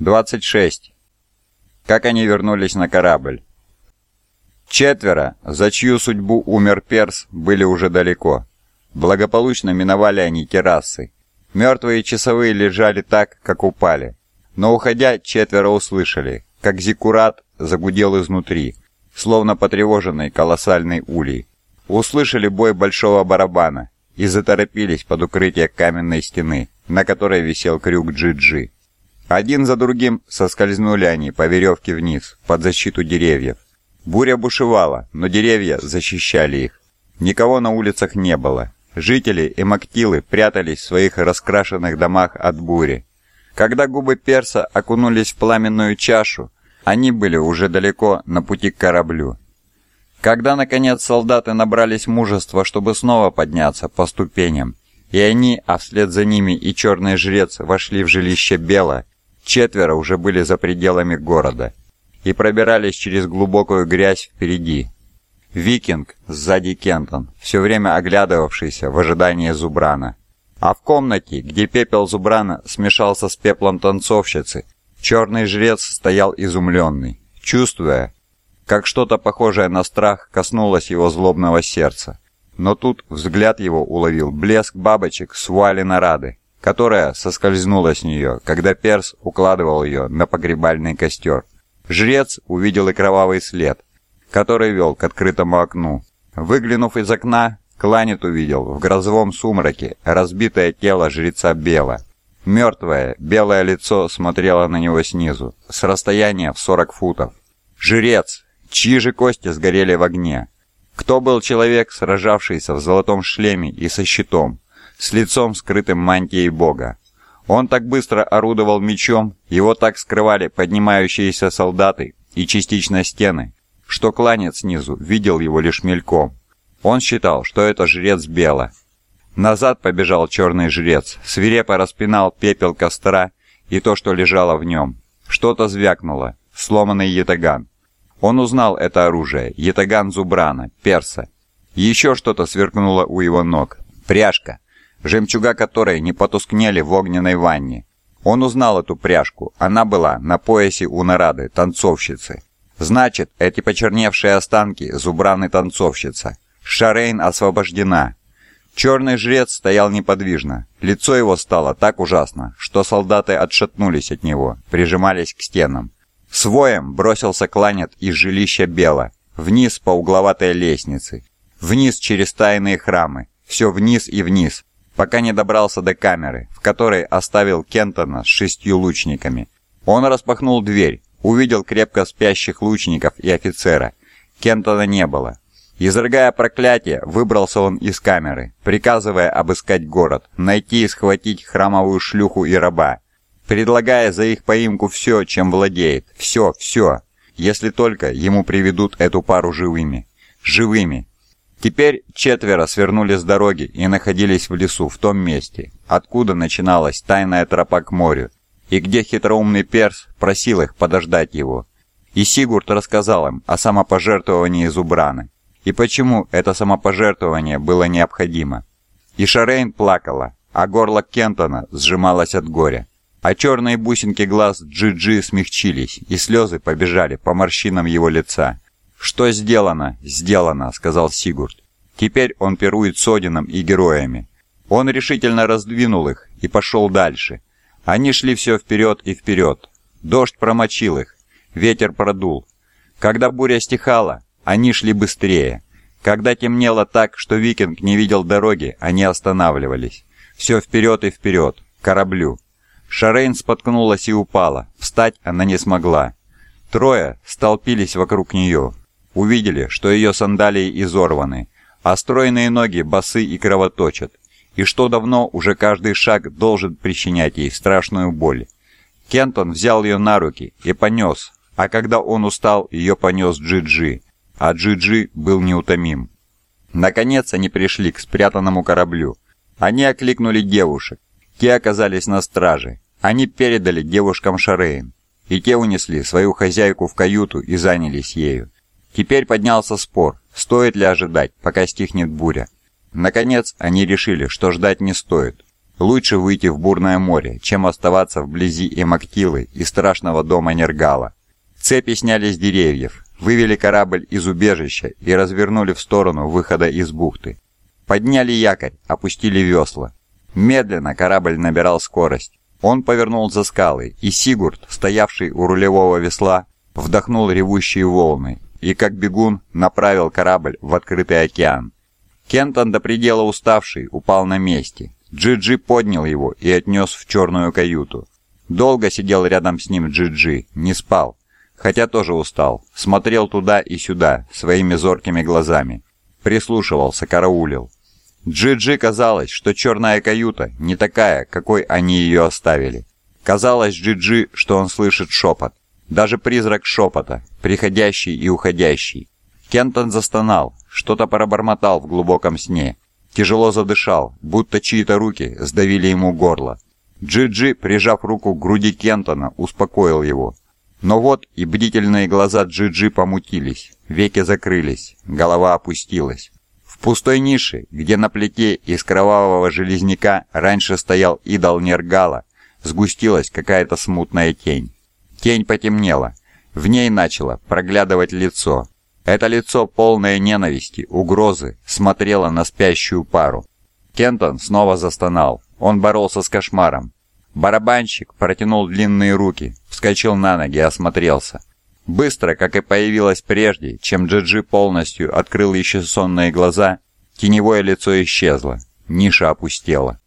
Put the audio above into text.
26. Как они вернулись на корабль? Четверо, за чью судьбу умер Перс, были уже далеко. Благополучно миновали они террасы. Мертвые часовые лежали так, как упали. Но уходя, четверо услышали, как зиккурат загудел изнутри, словно потревоженный колоссальной улей. Услышали бой большого барабана и заторопились под укрытие каменной стены, на которой висел крюк Джи-Джи. Один за другим соскользнули они по веревке вниз, под защиту деревьев. Буря бушевала, но деревья защищали их. Никого на улицах не было. Жители и мактилы прятались в своих раскрашенных домах от бури. Когда губы перса окунулись в пламенную чашу, они были уже далеко на пути к кораблю. Когда, наконец, солдаты набрались мужества, чтобы снова подняться по ступеням, и они, а вслед за ними и черный жрец, вошли в жилище Бела, четверо уже были за пределами города и пробирались через глубокую грязь впереди. Викинг сзади Кентон, все время оглядывавшийся в ожидании Зубрана. А в комнате, где пепел Зубрана смешался с пеплом танцовщицы, черный жрец стоял изумленный, чувствуя, как что-то похожее на страх коснулось его злобного сердца. Но тут взгляд его уловил блеск бабочек с вуали нарады, которая соскользнула с нее, когда Перс укладывал ее на погребальный костер. Жрец увидел и кровавый след, который вел к открытому окну. Выглянув из окна, Кланет увидел в грозовом сумраке разбитое тело жреца Бела. Мертвое, белое лицо смотрело на него снизу, с расстояния в 40 футов. «Жрец! Чьи же кости сгорели в огне?» Кто был человек, сражавшийся в золотом шлеме и со щитом? с лицом скрытым мантией бога. Он так быстро орудовал мечом, его так скрывали поднимающиеся солдаты и частично стены, что кланец снизу видел его лишь мельком. Он считал, что это жрец Бела. Назад побежал черный жрец, свирепо распинал пепел костра и то, что лежало в нем. Что-то звякнуло, сломанный ятаган. Он узнал это оружие, ятаган Зубрана, перса. Еще что-то сверкнуло у его ног. Пряжка жемчуга которой не потускнели в огненной ванне. Он узнал эту пряжку, она была на поясе у Нарады, танцовщицы. Значит, эти почерневшие останки зубраны танцовщица. Шарейн освобождена. Черный жрец стоял неподвижно. Лицо его стало так ужасно, что солдаты отшатнулись от него, прижимались к стенам. С воем бросился кланет из жилища Бела, вниз по угловатой лестнице, вниз через тайные храмы, все вниз и вниз, пока не добрался до камеры, в которой оставил Кентона с шестью лучниками. Он распахнул дверь, увидел крепко спящих лучников и офицера. Кентона не было. Изрыгая проклятие, выбрался он из камеры, приказывая обыскать город, найти и схватить храмовую шлюху и раба, предлагая за их поимку все, чем владеет, все, все, если только ему приведут эту пару живыми. Живыми, Теперь четверо свернули с дороги и находились в лесу, в том месте, откуда начиналась тайная тропа к морю, и где хитроумный перс просил их подождать его. И Сигурд рассказал им о самопожертвовании Зубрана, и почему это самопожертвование было необходимо. И Шарейн плакала, а горло Кентона сжималось от горя. А черные бусинки глаз Джиджи -Джи смягчились, и слезы побежали по морщинам его лица. «Что сделано, сделано», — сказал Сигурд. «Теперь он пирует с Одином и героями». Он решительно раздвинул их и пошел дальше. Они шли все вперед и вперед. Дождь промочил их, ветер продул. Когда буря стихала, они шли быстрее. Когда темнело так, что викинг не видел дороги, они останавливались. Все вперед и вперед, к кораблю. Шарейн споткнулась и упала, встать она не смогла. Трое столпились вокруг нее, Увидели, что ее сандалии изорваны, а стройные ноги босы и кровоточат, и что давно уже каждый шаг должен причинять ей страшную боль. Кентон взял ее на руки и понес, а когда он устал, ее понес Джиджи, -Джи, а Джиджи -Джи был неутомим. Наконец они пришли к спрятанному кораблю. Они окликнули девушек. Те оказались на страже. Они передали девушкам Шарейн. И те унесли свою хозяйку в каюту и занялись ею. Теперь поднялся спор, стоит ли ожидать, пока стихнет буря. Наконец, они решили, что ждать не стоит. Лучше выйти в бурное море, чем оставаться вблизи Эмактилы и страшного дома Нергала. Цепи сняли с деревьев, вывели корабль из убежища и развернули в сторону выхода из бухты. Подняли якорь, опустили весла. Медленно корабль набирал скорость. Он повернул за скалы, и Сигурд, стоявший у рулевого весла, вдохнул ревущие волны и как бегун направил корабль в открытый океан. Кентон до предела уставший упал на месте. Джиджи -джи поднял его и отнес в черную каюту. Долго сидел рядом с ним Джиджи, -джи, не спал, хотя тоже устал, смотрел туда и сюда своими зоркими глазами. Прислушивался, караулил. Джиджи -джи казалось, что черная каюта не такая, какой они ее оставили. Казалось Джиджи, что он слышит шепот. Даже призрак шепота, приходящий и уходящий. Кентон застонал, что-то пробормотал в глубоком сне. Тяжело задышал, будто чьи-то руки сдавили ему горло. Джи-Джи, прижав руку к груди Кентона, успокоил его. Но вот и бдительные глаза Джи-Джи помутились, веки закрылись, голова опустилась. В пустой нише, где на плите из кровавого железняка раньше стоял идол Нергала, сгустилась какая-то смутная тень. Тень потемнела. В ней начало проглядывать лицо. Это лицо, полное ненависти, угрозы, смотрело на спящую пару. Кентон снова застонал. Он боролся с кошмаром. Барабанщик протянул длинные руки, вскочил на ноги и осмотрелся. Быстро, как и появилось прежде, чем Джиджи полностью открыл еще сонные глаза, теневое лицо исчезло. Ниша опустела.